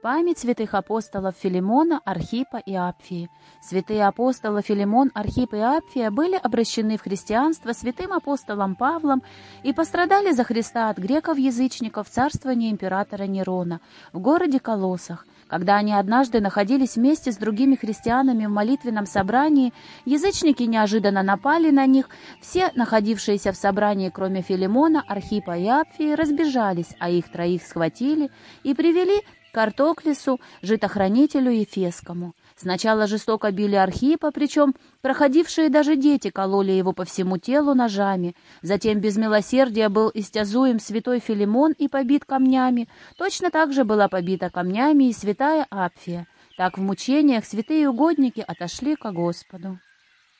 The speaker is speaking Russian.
Память святых апостолов Филимона, Архипа и Апфии. Святые апостолы Филимон, Архип и Апфия были обращены в христианство святым апостолом Павлом и пострадали за Христа от греков-язычников в царствовании императора Нерона в городе Колосах. Когда они однажды находились вместе с другими христианами в молитвенном собрании, язычники неожиданно напали на них. Все, находившиеся в собрании, кроме Филимона, Архипа и Апфии, разбежались, а их троих схватили и привели к Артоклису, житохранителю Ефескому. Сначала жестоко били Архипа, причем проходившие даже дети кололи его по всему телу ножами. Затем без милосердия был истязуем святой Филимон и побит камнями. Точно так же была побита камнями и святая Апфия. Так в мучениях святые угодники отошли ко Господу.